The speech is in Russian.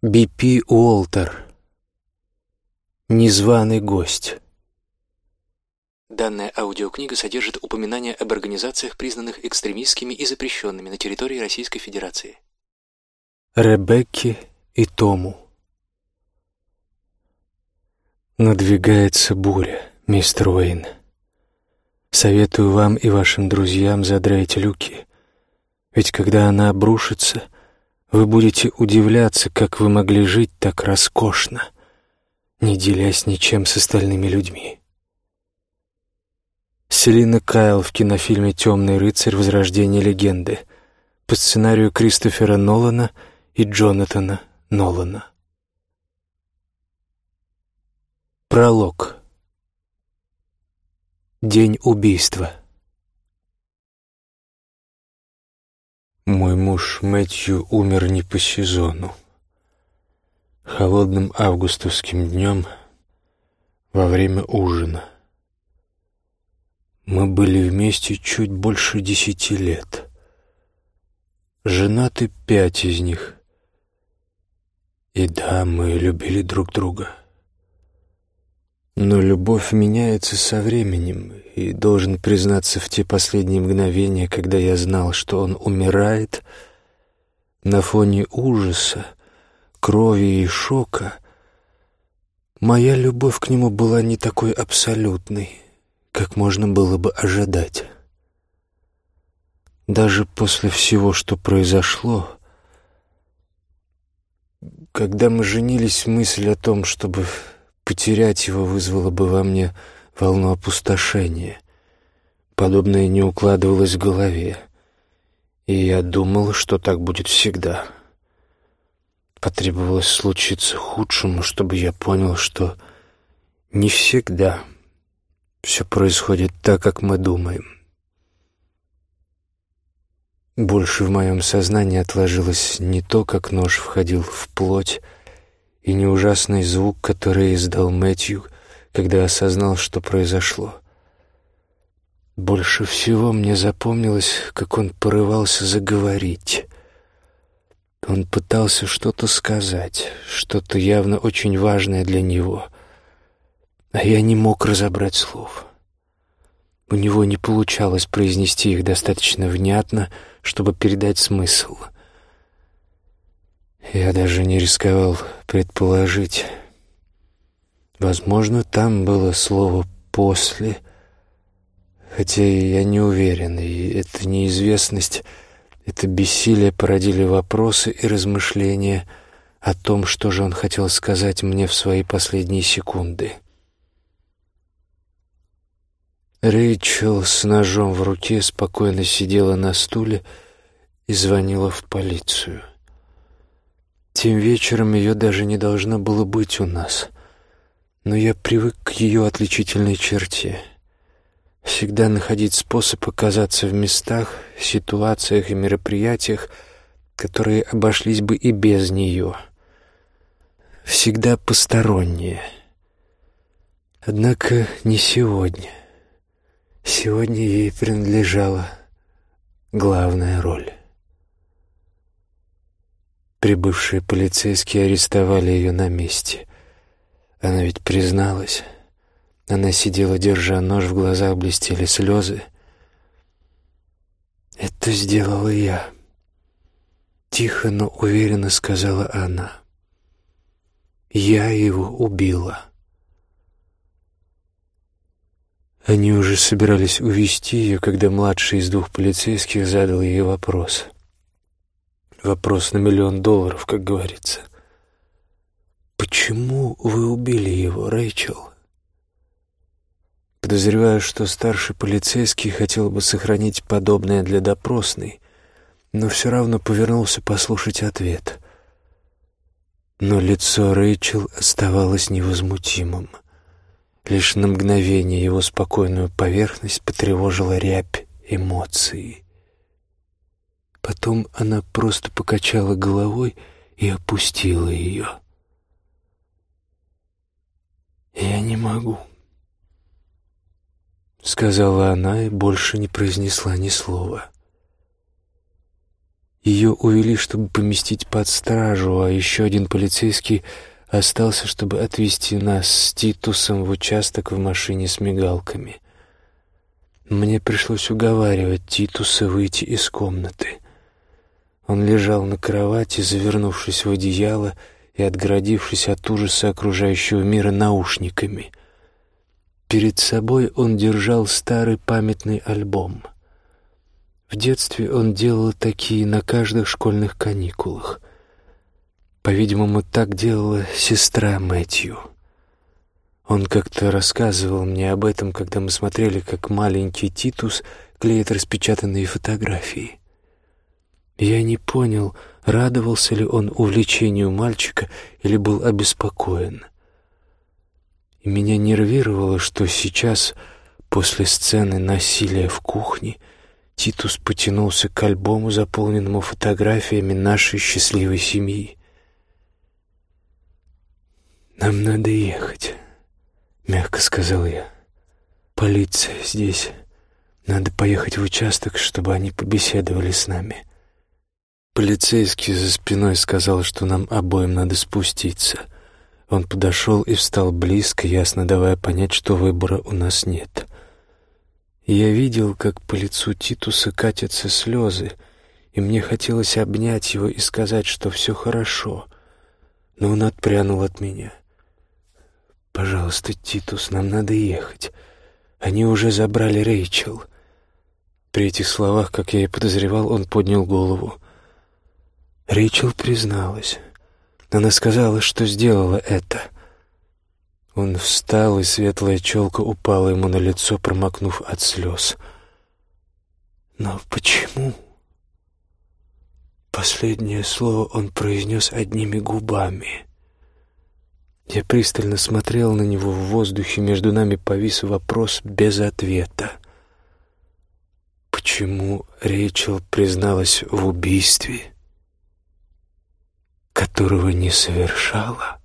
Би.Пи. Уолтер. Незваный гость. Данная аудиокнига содержит упоминания об организациях, признанных экстремистскими и запрещенными на территории Российской Федерации. Ребекки и Тому. Надвигается буря, мистер Уэйн. Советую вам и вашим друзьям задрать люки, ведь когда она обрушится — вы будете удивляться, как вы могли жить так роскошно, не делясь ничем с остальными людьми. Селина Кайл в кинофильме «Темный рыцарь. Возрождение легенды» по сценарию Кристофера Нолана и Джонатана Нолана. Пролог. День убийства. Мой муж Мэтью умер не по сезону. Холодным августовским днем во время ужина. Мы были вместе чуть больше десяти лет. Женаты пять из них. И да, мы любили друг друга. Но любовь меняется со временем, и должен признаться, в те последние мгновения, когда я знал, что он умирает, на фоне ужаса, крови и шока, моя любовь к нему была не такой абсолютной, как можно было бы ожидать. Даже после всего, что произошло, когда мы женились, мысль о том, чтобы Потерять его вызвало бы во мне волну опустошения. Подобное не укладывалось в голове. И я думал, что так будет всегда. Потребовалось случиться худшему, чтобы я понял, что не всегда все происходит так, как мы думаем. Больше в моем сознании отложилось не то, как нож входил в плоть, и не ужасный звук, который издал Мэтью, когда осознал, что произошло. Больше всего мне запомнилось, как он порывался заговорить. Он пытался что-то сказать, что-то явно очень важное для него, а я не мог разобрать слов. У него не получалось произнести их достаточно внятно, чтобы передать смысл — я даже не рисковал предположить. Возможно, там было слово «после», хотя я не уверен, и эта неизвестность, это бессилие породили вопросы и размышления о том, что же он хотел сказать мне в свои последние секунды. Рэйчел с ножом в руке спокойно сидела на стуле и звонила в полицию. Тем вечером ее даже не должно было быть у нас. Но я привык к ее отличительной черте. Всегда находить способ оказаться в местах, ситуациях и мероприятиях, которые обошлись бы и без нее. Всегда посторонние. Однако не сегодня. Сегодня ей принадлежала главная роль. Прибывшие полицейские арестовали ее на месте. Она ведь призналась. Она сидела, держа нож, в глазах блестели слезы. «Это сделала я», — тихо, но уверенно сказала она. «Я его убила». Они уже собирались увести ее, когда младший из двух полицейских задал ей вопрос — Вопрос на миллион долларов, как говорится. «Почему вы убили его, Рэйчел?» Подозреваю, что старший полицейский хотел бы сохранить подобное для допросной, но все равно повернулся послушать ответ. Но лицо Рэйчел оставалось невозмутимым. Лишь на мгновение его спокойную поверхность потревожила рябь эмоций. Потом она просто покачала головой и опустила ее. «Я не могу», — сказала она и больше не произнесла ни слова. Ее увели, чтобы поместить под стражу, а еще один полицейский остался, чтобы отвезти нас с Титусом в участок в машине с мигалками. Мне пришлось уговаривать Титуса выйти из комнаты. Он лежал на кровати, завернувшись в одеяло и отгородившись от ужаса окружающего мира наушниками. Перед собой он держал старый памятный альбом. В детстве он делал такие на каждых школьных каникулах. По-видимому, так делала сестра Мэтью. Он как-то рассказывал мне об этом, когда мы смотрели, как маленький Титус клеит распечатанные фотографии. Я не понял, радовался ли он увлечению мальчика или был обеспокоен. И меня нервировало, что сейчас, после сцены насилия в кухне, Титус потянулся к альбому, заполненному фотографиями нашей счастливой семьи. «Нам надо ехать», — мягко сказал я. «Полиция здесь. Надо поехать в участок, чтобы они побеседовали с нами». Полицейский за спиной сказал, что нам обоим надо спуститься. Он подошел и встал близко, ясно давая понять, что выбора у нас нет. Я видел, как по лицу Титуса катятся слезы, и мне хотелось обнять его и сказать, что все хорошо, но он отпрянул от меня. «Пожалуйста, Титус, нам надо ехать. Они уже забрали Рэйчел». При этих словах, как я и подозревал, он поднял голову. Рэйчел призналась. Она сказала, что сделала это. Он встал, и светлая челка упала ему на лицо, промокнув от слез. «Но почему?» Последнее слово он произнес одними губами. Я пристально смотрел на него в воздухе, между нами повис вопрос без ответа. Почему Рэйчел призналась в убийстве, которого не совершала?